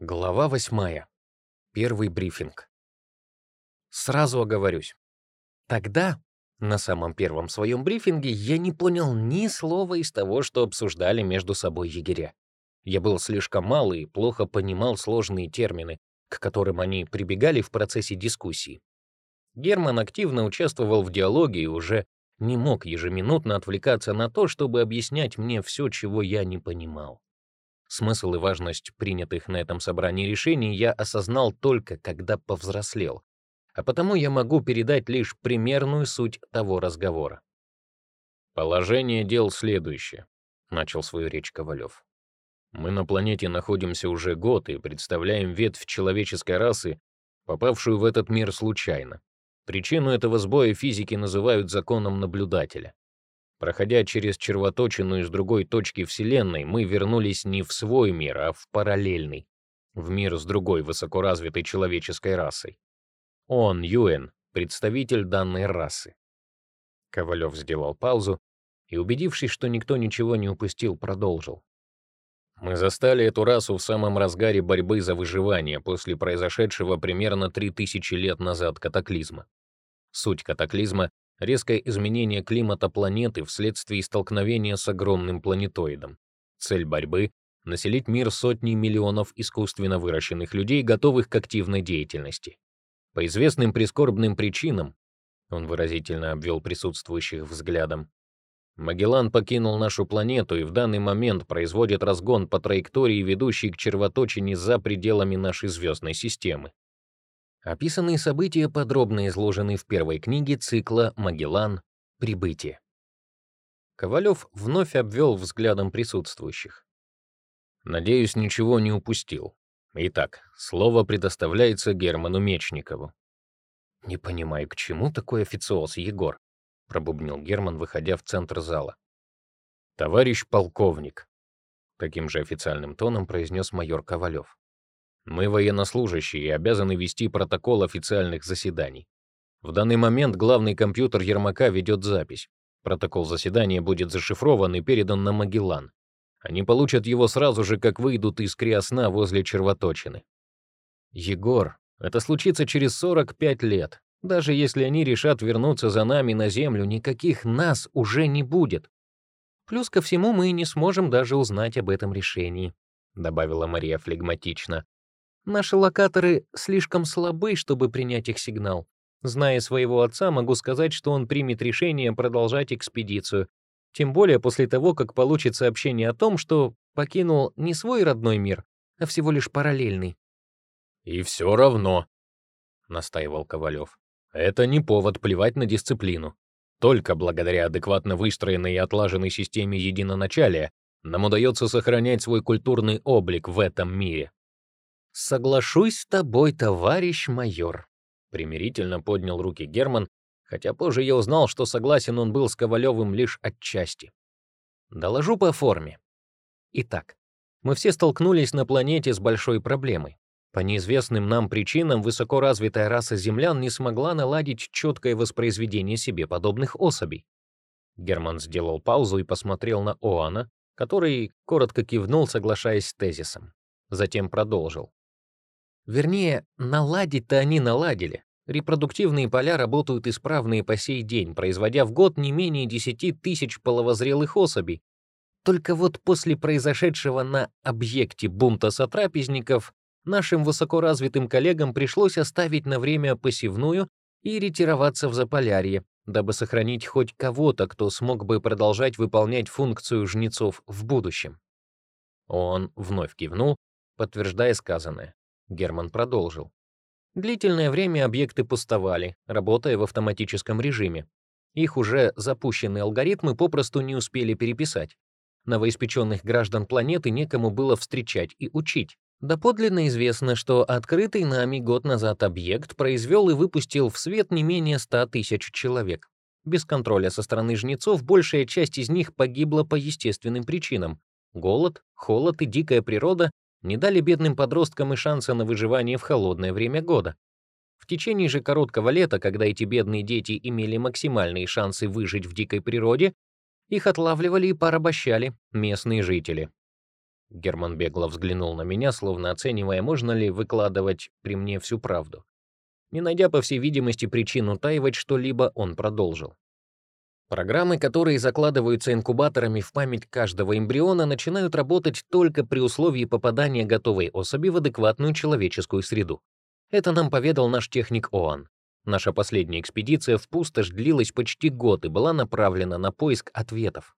Глава восьмая. Первый брифинг. Сразу оговорюсь. Тогда, на самом первом своем брифинге, я не понял ни слова из того, что обсуждали между собой егеря. Я был слишком мал и плохо понимал сложные термины, к которым они прибегали в процессе дискуссии. Герман активно участвовал в диалоге и уже не мог ежеминутно отвлекаться на то, чтобы объяснять мне все, чего я не понимал. Смысл и важность принятых на этом собрании решений я осознал только, когда повзрослел, а потому я могу передать лишь примерную суть того разговора. «Положение дел следующее», — начал свою речь Ковалев. «Мы на планете находимся уже год и представляем ветвь человеческой расы, попавшую в этот мир случайно. Причину этого сбоя физики называют законом наблюдателя. Проходя через червоточину из другой точки Вселенной, мы вернулись не в свой мир, а в параллельный, в мир с другой высокоразвитой человеческой расой. Он, Юэн, представитель данной расы. Ковалев сделал паузу и, убедившись, что никто ничего не упустил, продолжил. Мы застали эту расу в самом разгаре борьбы за выживание после произошедшего примерно 3000 лет назад катаклизма. Суть катаклизма резкое изменение климата планеты вследствие столкновения с огромным планетоидом. Цель борьбы — населить мир сотней миллионов искусственно выращенных людей, готовых к активной деятельности. По известным прискорбным причинам, он выразительно обвел присутствующих взглядом, Магеллан покинул нашу планету и в данный момент производит разгон по траектории, ведущей к червоточине за пределами нашей звездной системы. Описанные события подробно изложены в первой книге цикла «Магеллан. Прибытие». Ковалев вновь обвел взглядом присутствующих. «Надеюсь, ничего не упустил. Итак, слово предоставляется Герману Мечникову». «Не понимаю, к чему такой официоз, Егор?» — пробубнил Герман, выходя в центр зала. «Товарищ полковник», — таким же официальным тоном произнес майор Ковалев. Мы военнослужащие и обязаны вести протокол официальных заседаний. В данный момент главный компьютер Ермака ведет запись. Протокол заседания будет зашифрован и передан на Магеллан. Они получат его сразу же, как выйдут из криосна возле червоточины. Егор, это случится через 45 лет. Даже если они решат вернуться за нами на Землю, никаких нас уже не будет. Плюс ко всему мы не сможем даже узнать об этом решении, добавила Мария флегматично. Наши локаторы слишком слабы, чтобы принять их сигнал. Зная своего отца, могу сказать, что он примет решение продолжать экспедицию. Тем более после того, как получит сообщение о том, что покинул не свой родной мир, а всего лишь параллельный. «И все равно», — настаивал Ковалев, — «это не повод плевать на дисциплину. Только благодаря адекватно выстроенной и отлаженной системе единоначалия нам удается сохранять свой культурный облик в этом мире. «Соглашусь с тобой, товарищ майор», — примирительно поднял руки Герман, хотя позже я узнал, что согласен он был с Ковалевым лишь отчасти. Доложу по форме. Итак, мы все столкнулись на планете с большой проблемой. По неизвестным нам причинам высокоразвитая раса землян не смогла наладить четкое воспроизведение себе подобных особей. Герман сделал паузу и посмотрел на Оана, который коротко кивнул, соглашаясь с тезисом. Затем продолжил. Вернее, наладить-то они наладили. Репродуктивные поля работают исправные по сей день, производя в год не менее 10 тысяч половозрелых особей. Только вот после произошедшего на объекте бунта сотрапезников нашим высокоразвитым коллегам пришлось оставить на время посевную и ретироваться в Заполярье, дабы сохранить хоть кого-то, кто смог бы продолжать выполнять функцию жнецов в будущем. Он вновь кивнул, подтверждая сказанное. Герман продолжил. Длительное время объекты пустовали, работая в автоматическом режиме. Их уже запущенные алгоритмы попросту не успели переписать. Новоиспеченных граждан планеты некому было встречать и учить. Доподлинно известно, что открытый нами год назад объект произвел и выпустил в свет не менее 100 тысяч человек. Без контроля со стороны жнецов большая часть из них погибла по естественным причинам. Голод, холод и дикая природа не дали бедным подросткам и шанса на выживание в холодное время года. В течение же короткого лета, когда эти бедные дети имели максимальные шансы выжить в дикой природе, их отлавливали и порабощали местные жители. Герман бегло взглянул на меня, словно оценивая, можно ли выкладывать при мне всю правду. Не найдя, по всей видимости, причин утаивать что-либо, он продолжил. Программы, которые закладываются инкубаторами в память каждого эмбриона, начинают работать только при условии попадания готовой особи в адекватную человеческую среду. Это нам поведал наш техник Оан. Наша последняя экспедиция в пустошь длилась почти год и была направлена на поиск ответов.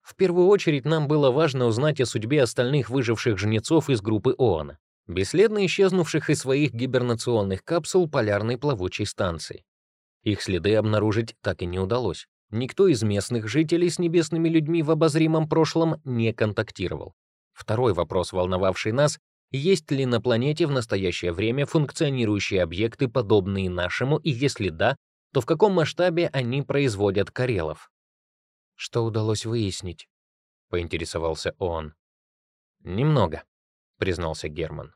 В первую очередь нам было важно узнать о судьбе остальных выживших жнецов из группы Оана, бесследно исчезнувших из своих гибернационных капсул полярной плавучей станции. Их следы обнаружить так и не удалось. Никто из местных жителей с небесными людьми в обозримом прошлом не контактировал. Второй вопрос, волновавший нас, есть ли на планете в настоящее время функционирующие объекты, подобные нашему, и если да, то в каком масштабе они производят карелов? Что удалось выяснить? поинтересовался он. Немного, признался Герман.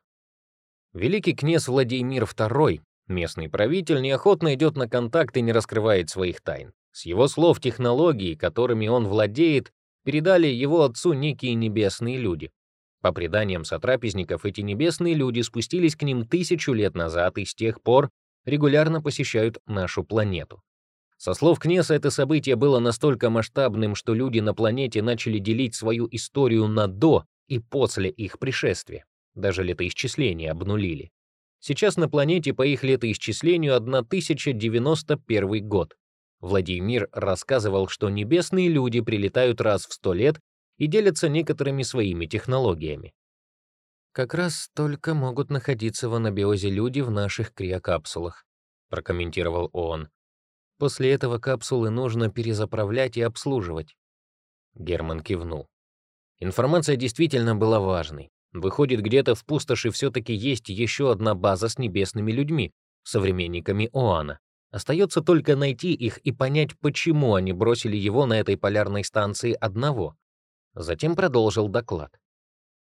Великий князь Владимир II, местный правитель, неохотно идет на контакт и не раскрывает своих тайн. С его слов, технологии, которыми он владеет, передали его отцу некие небесные люди. По преданиям сотрапезников, эти небесные люди спустились к ним тысячу лет назад и с тех пор регулярно посещают нашу планету. Со слов Кнеса, это событие было настолько масштабным, что люди на планете начали делить свою историю на «до» и «после» их пришествия. Даже летоисчисления обнулили. Сейчас на планете по их летоисчислению 1091 год. Владимир рассказывал, что небесные люди прилетают раз в сто лет и делятся некоторыми своими технологиями. «Как раз только могут находиться в анабиозе люди в наших криокапсулах», прокомментировал он. «После этого капсулы нужно перезаправлять и обслуживать». Герман кивнул. Информация действительно была важной. Выходит, где-то в пустоши все-таки есть еще одна база с небесными людьми, современниками Оана. Остается только найти их и понять, почему они бросили его на этой полярной станции одного. Затем продолжил доклад.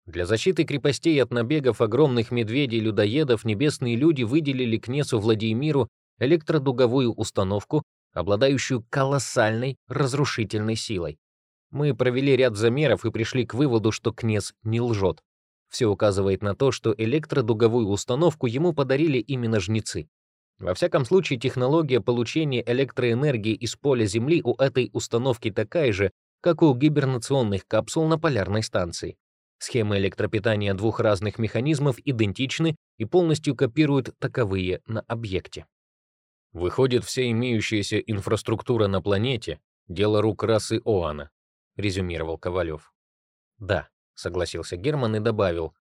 Для защиты крепостей от набегов огромных медведей-людоедов небесные люди выделили князю Владимиру электродуговую установку, обладающую колоссальной разрушительной силой. Мы провели ряд замеров и пришли к выводу, что князь не лжет. Все указывает на то, что электродуговую установку ему подарили именно жнецы. Во всяком случае, технология получения электроэнергии из поля Земли у этой установки такая же, как у гибернационных капсул на полярной станции. Схемы электропитания двух разных механизмов идентичны и полностью копируют таковые на объекте. Выходит, вся имеющаяся инфраструктура на планете — дело рук расы Оана, резюмировал Ковалев. Да, согласился Герман и добавил.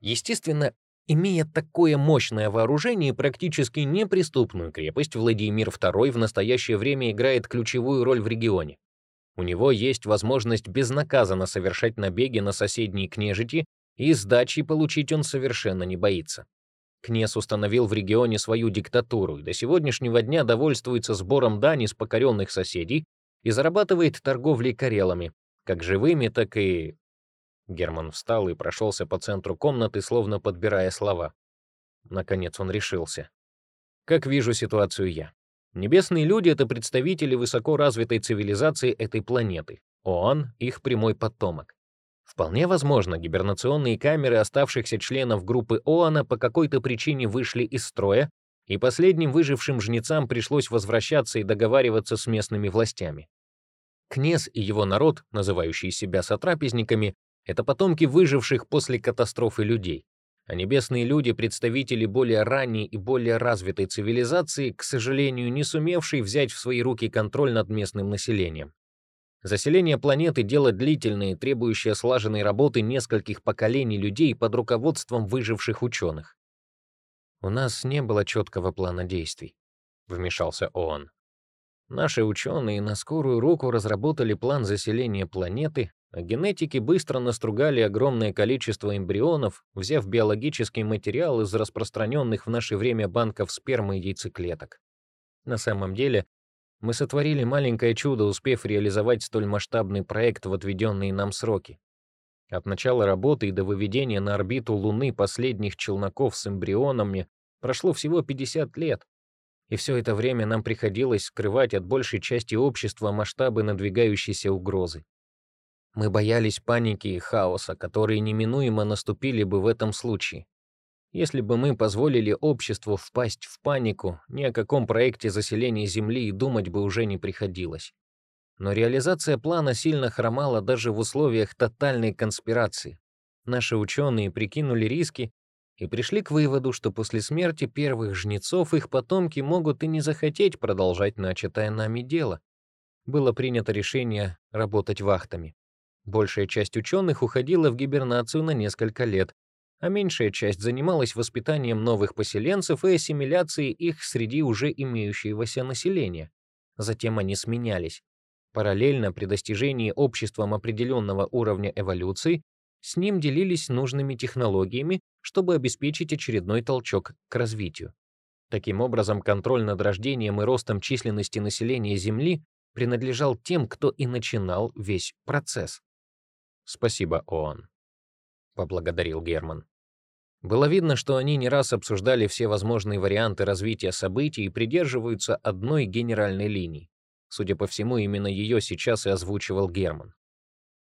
Естественно, имея такое мощное вооружение и практически неприступную крепость, Владимир II в настоящее время играет ключевую роль в регионе. У него есть возможность безнаказанно совершать набеги на соседние княжити, и сдачи получить он совершенно не боится. Князь установил в регионе свою диктатуру и до сегодняшнего дня довольствуется сбором дани с покоренных соседей и зарабатывает торговлей карелами, как живыми, так и... Герман встал и прошелся по центру комнаты, словно подбирая слова. Наконец он решился. Как вижу ситуацию я. Небесные люди — это представители высоко развитой цивилизации этой планеты. Он — их прямой потомок. Вполне возможно, гибернационные камеры оставшихся членов группы ОАНа по какой-то причине вышли из строя, и последним выжившим жнецам пришлось возвращаться и договариваться с местными властями. Князь и его народ, называющие себя сотрапезниками, это потомки выживших после катастрофы людей а небесные люди — представители более ранней и более развитой цивилизации, к сожалению, не сумевшей взять в свои руки контроль над местным населением. Заселение планеты — дело длительное, требующее слаженной работы нескольких поколений людей под руководством выживших ученых. «У нас не было четкого плана действий», — вмешался ООН. Наши ученые на скорую руку разработали план заселения планеты, а генетики быстро настругали огромное количество эмбрионов, взяв биологический материал из распространенных в наше время банков спермы и яйцеклеток. На самом деле, мы сотворили маленькое чудо, успев реализовать столь масштабный проект в отведенные нам сроки. От начала работы и до выведения на орбиту Луны последних челноков с эмбрионами прошло всего 50 лет, и все это время нам приходилось скрывать от большей части общества масштабы надвигающейся угрозы. Мы боялись паники и хаоса, которые неминуемо наступили бы в этом случае. Если бы мы позволили обществу впасть в панику, ни о каком проекте заселения Земли и думать бы уже не приходилось. Но реализация плана сильно хромала даже в условиях тотальной конспирации. Наши ученые прикинули риски и пришли к выводу, что после смерти первых жнецов их потомки могут и не захотеть продолжать начатое нами дело. Было принято решение работать вахтами. Большая часть ученых уходила в гибернацию на несколько лет, а меньшая часть занималась воспитанием новых поселенцев и ассимиляцией их среди уже имеющегося населения. Затем они сменялись. Параллельно при достижении обществом определенного уровня эволюции с ним делились нужными технологиями, чтобы обеспечить очередной толчок к развитию. Таким образом, контроль над рождением и ростом численности населения Земли принадлежал тем, кто и начинал весь процесс. «Спасибо, ООН», — поблагодарил Герман. Было видно, что они не раз обсуждали все возможные варианты развития событий и придерживаются одной генеральной линии. Судя по всему, именно ее сейчас и озвучивал Герман.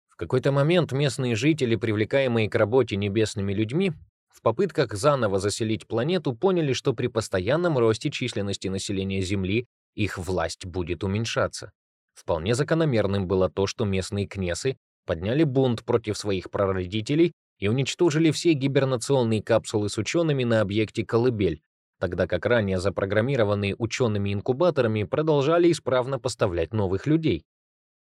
В какой-то момент местные жители, привлекаемые к работе небесными людьми, в попытках заново заселить планету, поняли, что при постоянном росте численности населения Земли их власть будет уменьшаться. Вполне закономерным было то, что местные кнесы подняли бунт против своих прародителей и уничтожили все гибернационные капсулы с учеными на объекте «Колыбель», тогда как ранее запрограммированные учеными-инкубаторами продолжали исправно поставлять новых людей.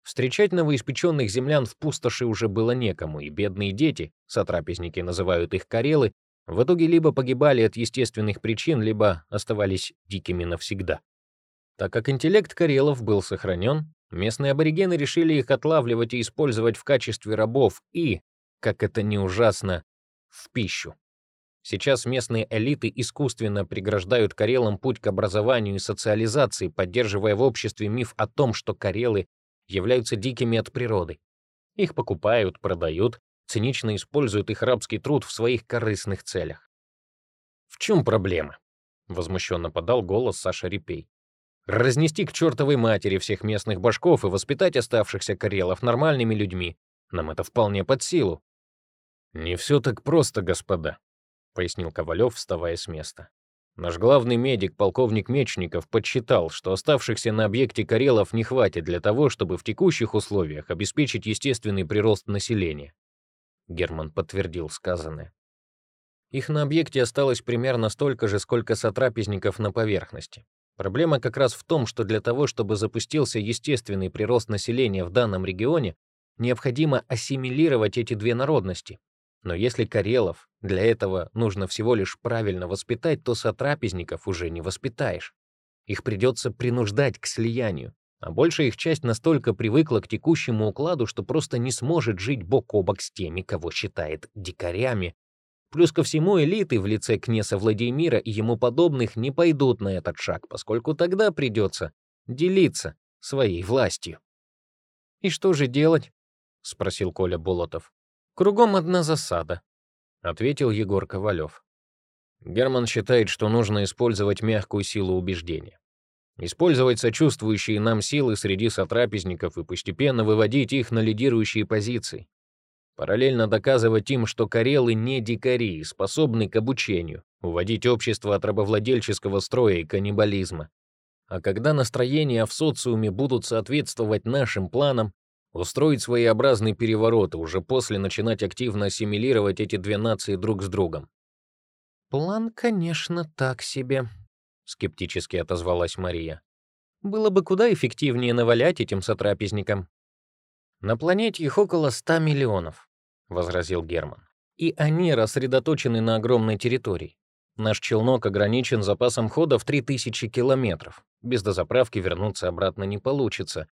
Встречать новоиспеченных землян в пустоши уже было некому, и бедные дети, сотрапезники называют их карелы, в итоге либо погибали от естественных причин, либо оставались дикими навсегда. Так как интеллект карелов был сохранен, местные аборигены решили их отлавливать и использовать в качестве рабов и, как это не ужасно, в пищу. Сейчас местные элиты искусственно преграждают карелам путь к образованию и социализации, поддерживая в обществе миф о том, что карелы являются дикими от природы. Их покупают, продают, цинично используют их рабский труд в своих корыстных целях. «В чем проблема?» — возмущенно подал голос Саша Репей. «Разнести к чертовой матери всех местных башков и воспитать оставшихся карелов нормальными людьми. Нам это вполне под силу». «Не все так просто, господа», — пояснил Ковалев, вставая с места. Наш главный медик, полковник Мечников, подсчитал, что оставшихся на объекте Карелов не хватит для того, чтобы в текущих условиях обеспечить естественный прирост населения. Герман подтвердил сказанное. Их на объекте осталось примерно столько же, сколько сотрапезников на поверхности. Проблема как раз в том, что для того, чтобы запустился естественный прирост населения в данном регионе, необходимо ассимилировать эти две народности, но если Карелов для этого нужно всего лишь правильно воспитать, то сотрапезников уже не воспитаешь. Их придется принуждать к слиянию, а большая их часть настолько привыкла к текущему укладу, что просто не сможет жить бок о бок с теми, кого считает дикарями. Плюс ко всему элиты в лице князя Владимира и ему подобных не пойдут на этот шаг, поскольку тогда придется делиться своей властью. «И что же делать?» — спросил Коля Болотов. Кругом одна засада, ответил Егор Ковалев. Герман считает, что нужно использовать мягкую силу убеждения. Использовать сочувствующие нам силы среди сотрапезников и постепенно выводить их на лидирующие позиции. Параллельно доказывать им, что карелы не дикари, способны к обучению, уводить общество от рабовладельческого строя и каннибализма. А когда настроения в социуме будут соответствовать нашим планам, устроить своеобразный переворот и уже после начинать активно ассимилировать эти две нации друг с другом. «План, конечно, так себе», — скептически отозвалась Мария. «Было бы куда эффективнее навалять этим сотрапезникам». «На планете их около ста миллионов», — возразил Герман. «И они рассредоточены на огромной территории. Наш челнок ограничен запасом хода в 3000 километров. Без дозаправки вернуться обратно не получится,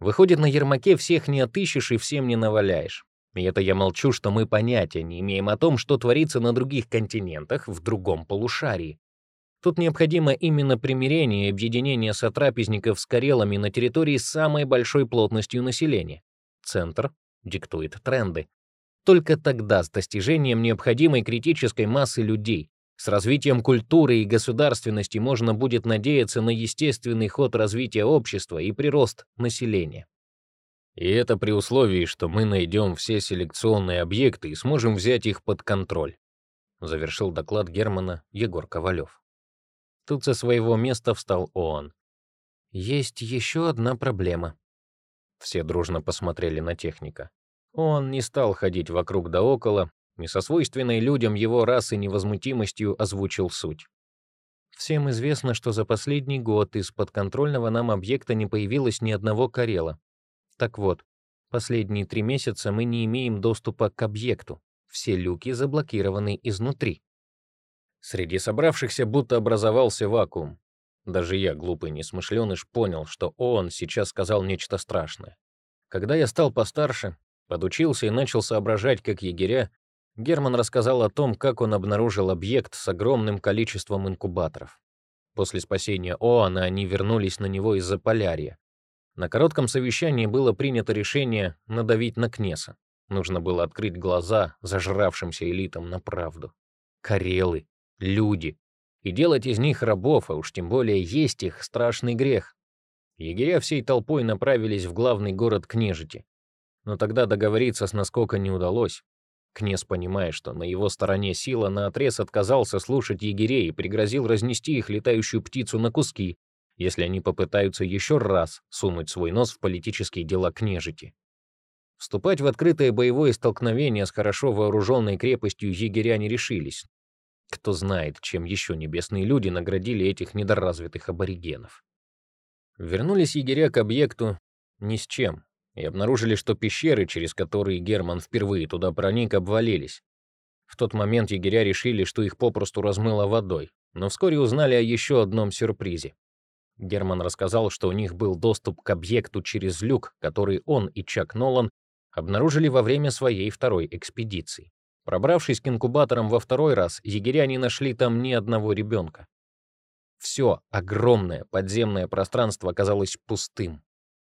Выходит, на Ермаке всех не отыщешь и всем не наваляешь. И это я молчу, что мы понятия не имеем о том, что творится на других континентах в другом полушарии. Тут необходимо именно примирение и объединение сотрапезников с карелами на территории с самой большой плотностью населения. Центр диктует тренды. Только тогда с достижением необходимой критической массы людей с развитием культуры и государственности можно будет надеяться на естественный ход развития общества и прирост населения. И это при условии, что мы найдем все селекционные объекты и сможем взять их под контроль», завершил доклад Германа Егор Ковалев. Тут со своего места встал он. «Есть еще одна проблема». Все дружно посмотрели на техника. Он не стал ходить вокруг да около, и со свойственной людям его расы невозмутимостью озвучил суть. Всем известно, что за последний год из подконтрольного нам объекта не появилось ни одного Карела. Так вот, последние три месяца мы не имеем доступа к объекту. Все люки заблокированы изнутри. Среди собравшихся будто образовался вакуум. Даже я, глупый несмышленыш, понял, что он сейчас сказал нечто страшное. Когда я стал постарше, подучился и начал соображать как егеря, Герман рассказал о том, как он обнаружил объект с огромным количеством инкубаторов. После спасения Оана они вернулись на него из-за полярия. На коротком совещании было принято решение надавить на Кнеса. Нужно было открыть глаза зажравшимся элитам на правду. Карелы, люди. И делать из них рабов, а уж тем более есть их, страшный грех. Егеря всей толпой направились в главный город Кнежити. Но тогда договориться с наскока не удалось. Князь, понимая, что на его стороне сила, наотрез отказался слушать егерей и пригрозил разнести их летающую птицу на куски, если они попытаются еще раз сунуть свой нос в политические дела княжити. Вступать в открытое боевое столкновение с хорошо вооруженной крепостью егеря не решились. Кто знает, чем еще небесные люди наградили этих недоразвитых аборигенов. Вернулись егеря к объекту ни с чем и обнаружили, что пещеры, через которые Герман впервые туда проник, обвалились. В тот момент егеря решили, что их попросту размыло водой, но вскоре узнали о еще одном сюрпризе. Герман рассказал, что у них был доступ к объекту через люк, который он и Чак Нолан обнаружили во время своей второй экспедиции. Пробравшись к инкубаторам во второй раз, егеря не нашли там ни одного ребенка. Все огромное подземное пространство оказалось пустым.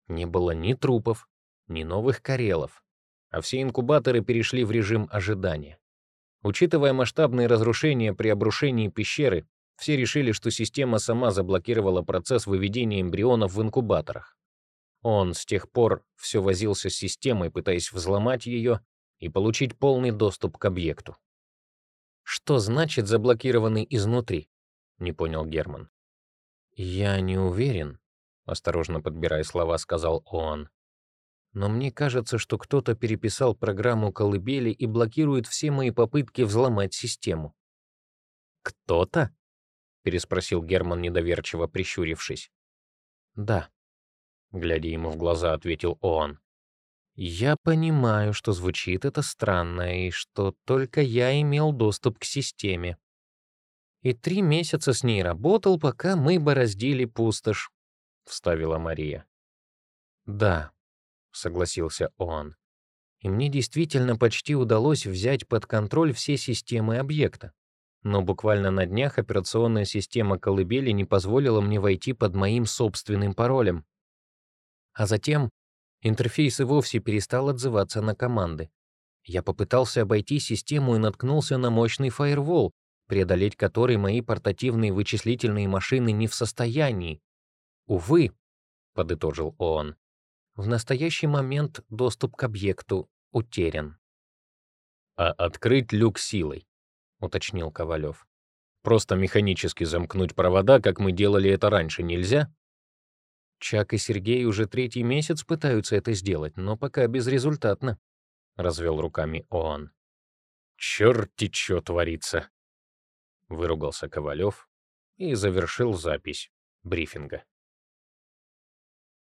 Не было ни трупов, ни новых карелов, а все инкубаторы перешли в режим ожидания. Учитывая масштабные разрушения при обрушении пещеры, все решили, что система сама заблокировала процесс выведения эмбрионов в инкубаторах. Он с тех пор все возился с системой, пытаясь взломать ее и получить полный доступ к объекту. «Что значит заблокированный изнутри?» — не понял Герман. «Я не уверен», — осторожно подбирая слова, сказал он. «Но мне кажется, что кто-то переписал программу колыбели и блокирует все мои попытки взломать систему». «Кто-то?» — переспросил Герман, недоверчиво прищурившись. «Да», — глядя ему в глаза, ответил он. «Я понимаю, что звучит это странно, и что только я имел доступ к системе. И три месяца с ней работал, пока мы бороздили пустошь», — вставила Мария. «Да», — согласился он. «И мне действительно почти удалось взять под контроль все системы объекта но буквально на днях операционная система колыбели не позволила мне войти под моим собственным паролем. А затем интерфейс и вовсе перестал отзываться на команды. Я попытался обойти систему и наткнулся на мощный фаервол, преодолеть который мои портативные вычислительные машины не в состоянии. Увы, подытожил он, в настоящий момент доступ к объекту утерян. А открыть люк силой — уточнил Ковалев. «Просто механически замкнуть провода, как мы делали это раньше, нельзя?» Чак и Сергей уже третий месяц пытаются это сделать, но пока безрезультатно, — развел руками он. «Черти чё творится!» — выругался Ковалев и завершил запись брифинга.